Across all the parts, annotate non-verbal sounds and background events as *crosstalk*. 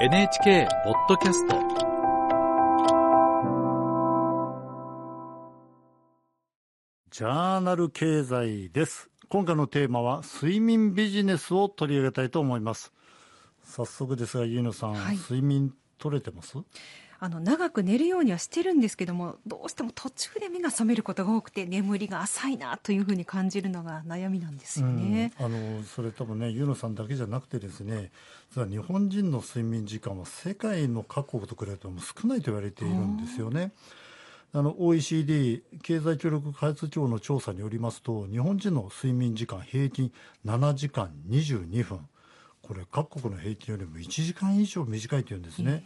NHK ポッドキャスト。ジャーナル経済です。今回のテーマは睡眠ビジネスを取り上げたいと思います。早速ですが飯野さん、はい、睡眠取れてます？あの長く寝るようにはしてるんですけどもどうしても途中で目が覚めることが多くて眠りが浅いなというふうに感じるのが悩みなんですよね、うん、あのそれ多分ねユ野さんだけじゃなくてですね実は日本人の睡眠時間は世界の各国と比べても少ないと言われているんですよね。あの OECD 経済協力開発庁の調査によりますと日本人の睡眠時間平均7時間22分。これ各国の平均よりも1時間以上短いというんですね。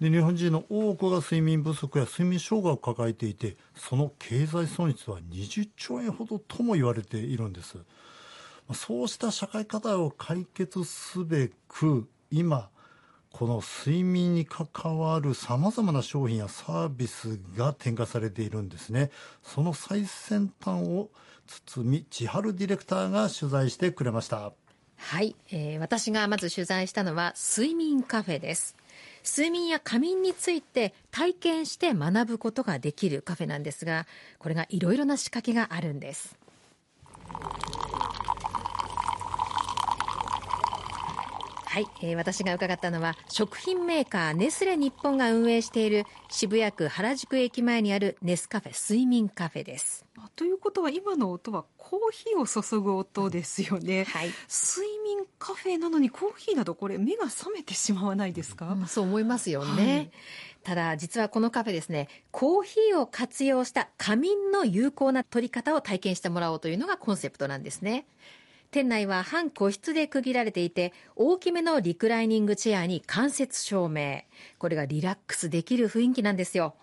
で日本人の多くが睡眠不足や睡眠障害を抱えていてその経済損失は20兆円ほどとも言われているんです。そうした社会課題を解決すべく今この睡眠に関わるさまざまな商品やサービスが展開されているんですね。その最先端を堤千春ディレクターが取材してくれました。はい、えー、私がまず取材したのは睡眠カフェです。睡眠や仮眠について体験して学ぶことができるカフェなんですがこれがいろいろな仕掛けがあるんです。はい、えー、私が伺ったのは食品メーカーネスレ日本が運営している渋谷区原宿駅前にあるネスカフェ睡眠カフェです。ということは今の音はコーヒーを注ぐ音ですよね、*laughs* はい、睡眠カフェなのにコーヒーなどこれ目が覚めてしまわないですか、うん、そう思いますよね、はい、ただ実はこのカフェですねコーヒーを活用した仮眠の有効な取り方を体験してもらおうというのがコンセプトなんですね。店内は半個室で区切られていて、大きめのリクライニングチェアに間接照明。これがリラックスできる雰囲気なんですよ。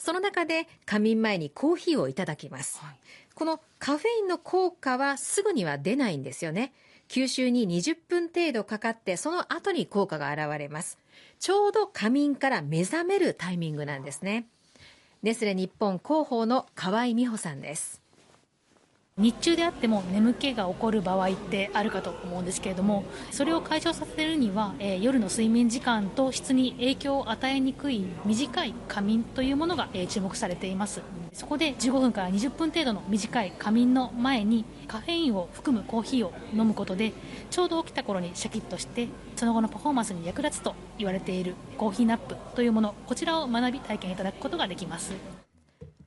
その中で仮眠前にコーヒーをいただきます。はい、このカフェインの効果はすぐには出ないんですよね。吸収に20分程度かかって、その後に効果が現れます。ちょうど仮眠から目覚めるタイミングなんですね。ネスレ日本広報の河合美穂さんです。日中であっても眠気が起こる場合ってあるかと思うんですけれどもそれを解消させるには、えー、夜の睡眠時間と質に影響を与えにくい短い仮眠というものが、えー、注目されています。そこで15分から20分程度の短い仮眠の前にカフェインを含むコーヒーを飲むことでちょうど起きた頃にシャキッとしてその後のパフォーマンスに役立つと言われているコーヒーナップというものこちらを学び体験いただくことができます。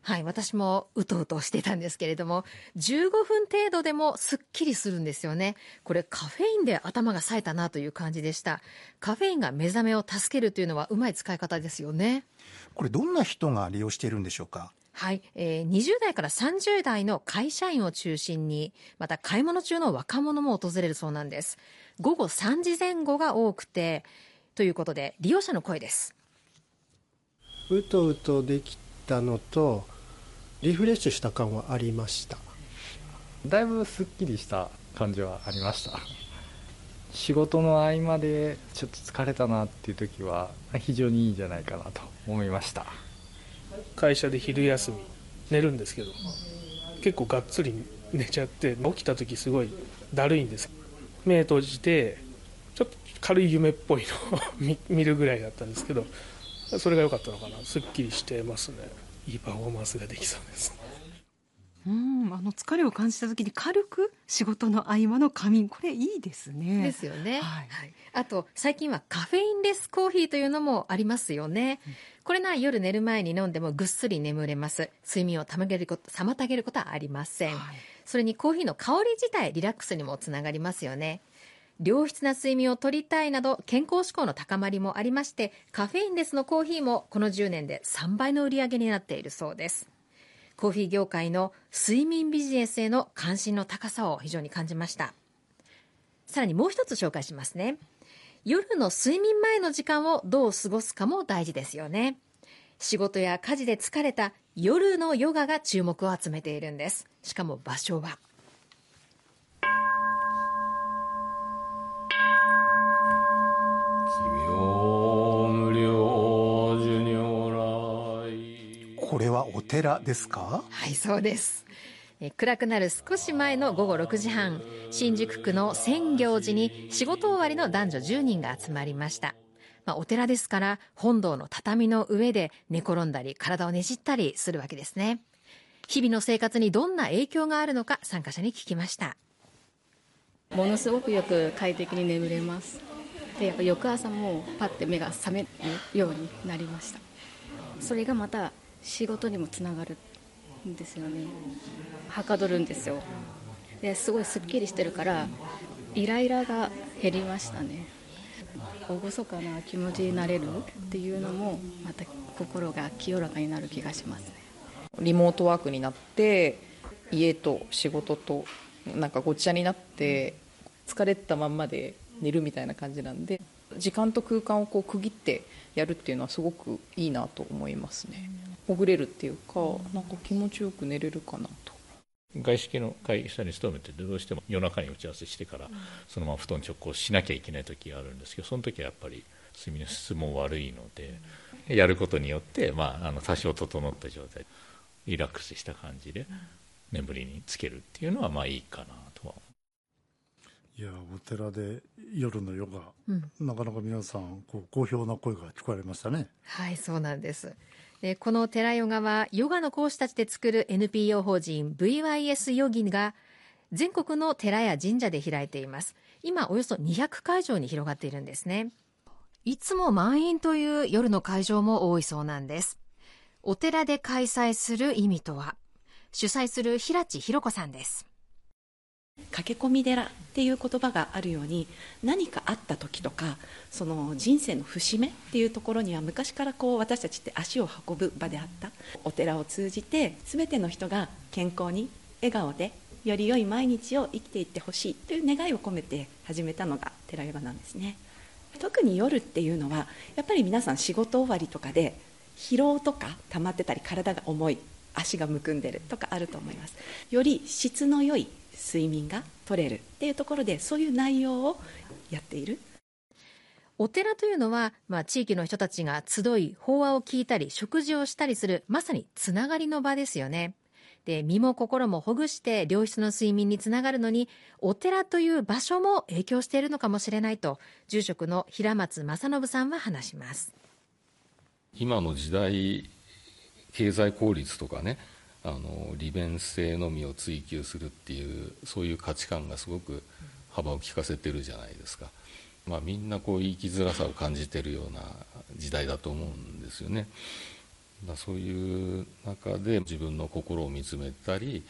はい、私もうとうとしてたんですけれども、15分程度でもすっきりするんですよね。これカフェインで頭が冴えたなという感じでした。カフェインが目覚めを助けるというのはうまい使い方ですよね。これどんな人が利用しているんでしょうか？はい、えー、20代から30代の会社員を中心に、また買い物中の若者も訪れるそうなんです。午後3時前後が多くて、ということで利用者の声です。うとうとできたのとリフレッシュした感はありました。だいぶすっきりした感じはありました。仕事の合間でちょっと疲れたなっていう時は非常にいいんじゃないかなと思いました。会社で昼休み寝るんですけど結構がっつり寝ちゃって起きた時すごいだるいんです。目閉じてちょっと軽い夢っぽいのを *laughs* 見るぐらいだったんですけどそれが良かったのかな。すっきりしてますね。いいパフォーマンスができそうです。うんあの疲れを感じた時に軽く仕事の合間の仮眠。これいいですね。ですよね、はい、はい、あと最近はカフェインレスコーヒーというのもありますよね、うん、これな夜寝る前に飲んでもぐっすり眠れます。睡眠を妨げること妨げることはありません、はい、それにコーヒーの香り自体リラックスにもつながりますよね良質な睡眠をとりたいなど健康志向の高まりもありましてカフェインレスのコーヒーもこの10年で3倍の売り上げになっているそうです。コーヒー業界の睡眠ビジネスへの関心の高さを非常に感じました。さらにもう一つ紹介しますね。夜の睡眠前の時間をどう過ごすかも大事ですよね。仕事や家事で疲れた夜のヨガが注目を集めているんです。しかも場所はこれはお寺ですか？はいそうです。暗くなる少し前の午後6時半新宿区の千行寺に仕事終わりの男女10人が集まりました。まあ、お寺ですから本堂の畳の上で寝転んだり体をねじったりするわけですね。日々の生活にどんな影響があるのか参加者に聞きました。ものすごくよく快適に眠れます。でやっぱ翌朝もパッて目が覚めるようになりました。それがまた仕事にもつながるんですよね。はかどるんですよ。ですごいすっきりしてるからイライラが減りましたね。厳かな気持ちになれるっていうのもまた心が清らかになる気がしますね。リモートワークになって家と仕事となんかごっちゃになって疲れたまんまで寝るみたいな感じなんで時間と空間をこう区切ってやるっていうのはすごくいいなと思いますね。ほぐれるっていうかなんか気持ちよく寝れるかなと。外資系の会社に勤めててどうしても夜中に打ち合わせしてからそのまま布団直行しなきゃいけない時があるんですけどその時はやっぱり睡眠の質も悪いのでやることによって、まあ、あの多少整った状態リラックスした感じで眠りにつけるっていうのはまあいいかなとは。いやお寺で夜のヨガ、うん、なかなか皆さんこう好評な声が聞こえましたね。はいそうなんですでこの寺ヨガはヨガの講師たちで作る NPO 法人 VYS ヨギが全国の寺や神社で開いています。今およそ200会場に広がっているんですね。いつも満員という夜の会場も多いそうなんです。お寺で開催する意味とは？主催する平地弘子さんです。駆け込み寺っていう言葉があるように何かあった時とかその人生の節目っていうところには昔からこう私たちって足を運ぶ場であった。お寺を通じて全ての人が健康に笑顔でより良い毎日を生きていってほしいという願いを込めて始めたのが寺ヨガなんですね。特に夜っていうのはやっぱり皆さん仕事終わりとかで疲労とか溜まってたり体が重い足がむくんでるとかあると思います。より質の良い睡眠が取れるっていうところでそういう内容をやっている。お寺というのは、まあ、地域の人たちが集い法話を聞いたり食事をしたりするまさにつながりの場ですよね。で身も心もほぐして良質の睡眠につながるのにお寺という場所も影響しているのかもしれないと住職の平松正信さんは話します。今の時代経済効率とかねあの利便性のみを追求するっていうそういう価値観がすごく幅を利かせてるじゃないですか、まあ、みんなこう生きづらさを感じてるような時代だと思うんですよね。だそういう中で自分の心を見つめたり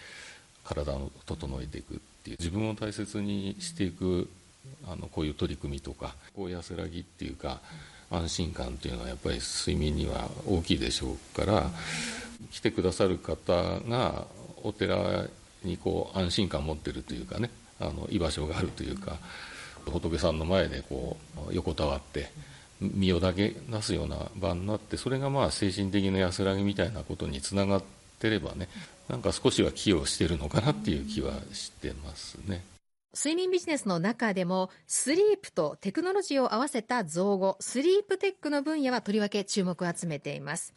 体を整えていくっていう自分を大切にしていくあのこういう取り組みとかこう安らぎっていうか安心感っていうのはやっぱり睡眠には大きいでしょうから来てくださる方がお寺にこう安心感を持ってるというかねあの居場所があるというか仏さんの前でこう横たわって身をだけ出すような場になってそれがまあ精神的な安らぎみたいなことにつながってればねなんか少しは寄与してるのかなっていう気はしてますね。睡眠ビジネスの中でもスリープとテクノロジーを合わせた造語スリープテックの分野はとりわけ注目を集めています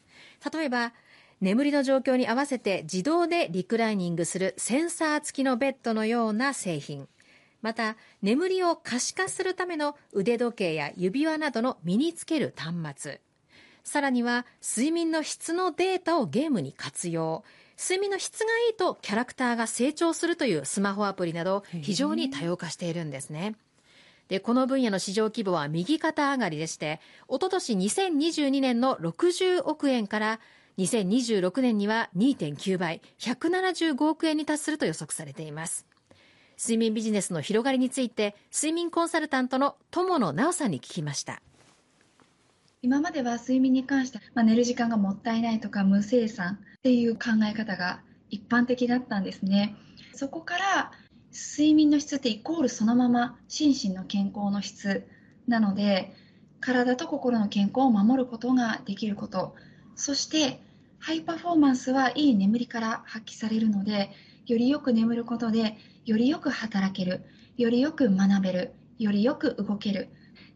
例えば眠りの状況に合わせて自動でリクライニングするセンサー付きのベッドのような製品。また眠りを可視化するための腕時計や指輪などの身につける端末。さらには睡眠の質のデータをゲームに活用。睡眠の質がいいとキャラクターが成長するというスマホアプリなど非常に多様化しているんですね。で、この分野の市場規模は右肩上がりでして、おととし2022年の60億円から2026年には2.9倍、175億円に達すると予測されています。睡眠ビジネスの広がりについて、睡眠コンサルタントの友野直さんに聞きました。今までは睡眠に関して、まあ、寝る時間がもったいないとか無生産っていう考え方が一般的だったんですね。そこから睡眠の質ってイコールそのまま心身の健康の質なので体と心の健康を守ることができることそしてハイパフォーマンスはいい眠りから発揮されるのでよりよく眠ることでよりよく働けるよりよく学べるよりよく動ける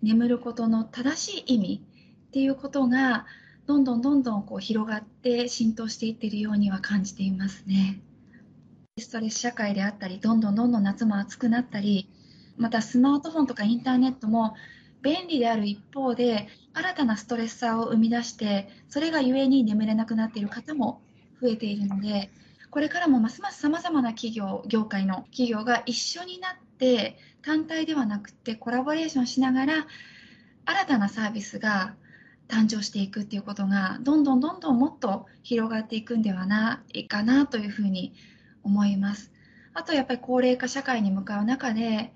眠ることの正しい意味っていうことがどんどんどんどんこう広がって浸透していっているようには感じていますね。ストレス社会であったりどんどんどんどん夏も暑くなったりまたスマートフォンとかインターネットも便利である一方で新たなストレッサーを生み出してそれがゆえに眠れなくなっている方も増えているのでこれからもますますさまざまな企業業界の企業が一緒になって単体ではなくてコラボレーションしながら新たなサービスが誕生していくっていうことがどんどんどんどんもっと広がっていくんではないかなというふうに思います。あとやっぱり高齢化社会に向かう中で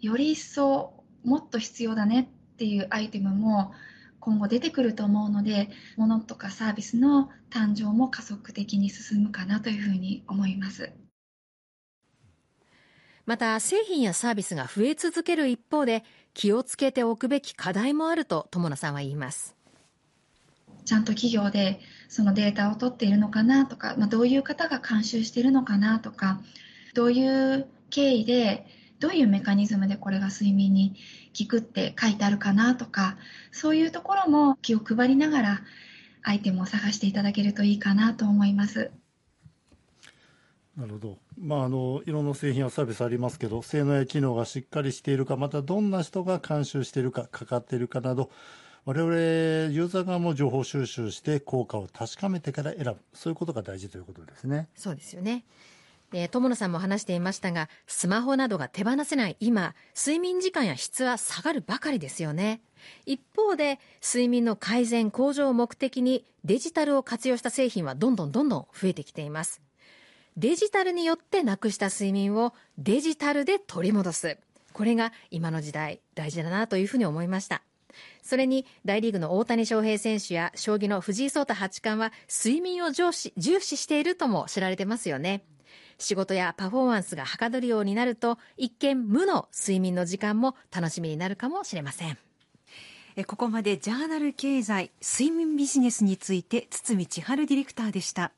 より一層もっと必要だねっていうアイテムも今後出てくると思うので物とかサービスの誕生も加速的に進むかなというふうに思います。また製品やサービスが増え続ける一方で気をつけておくべき課題もあると友野さんは言いますちゃんと企業でそのデータを取っているのかなとか、まあ、どういう方が監修しているのかなとかどういう経緯でどういうメカニズムでこれが睡眠に効くって書いてあるかなとかそういうところも気を配りながらアイテムを探していただけるといいかなと思います。なるほど、まあ、あのいろんな製品やサービスありますけど性能や機能がしっかりしているかまたどんな人が監修しているかかかっているかなど我々ユーザー側も情報収集して効果を確かめてから選ぶそういうことが大事ということですね。そうですよねで友野さんも話していましたがスマホなどが手放せない今睡眠時間や質は下がるばかりですよね一方で睡眠の改善向上を目的にデジタルを活用した製品はどんどんどんどん増えてきていますデジタルによってなくした睡眠をデジタルで取り戻す。これが今の時代大事だなというふうに思いました。それに大リーグの大谷翔平選手や将棋の藤井聡太八冠は睡眠を重視重視しているとも知られてますよね。仕事やパフォーマンスがはかどるようになると一見無の睡眠の時間も楽しみになるかもしれません。ここまでジャーナル経済睡眠ビジネスについて堤千春ディレクターでした。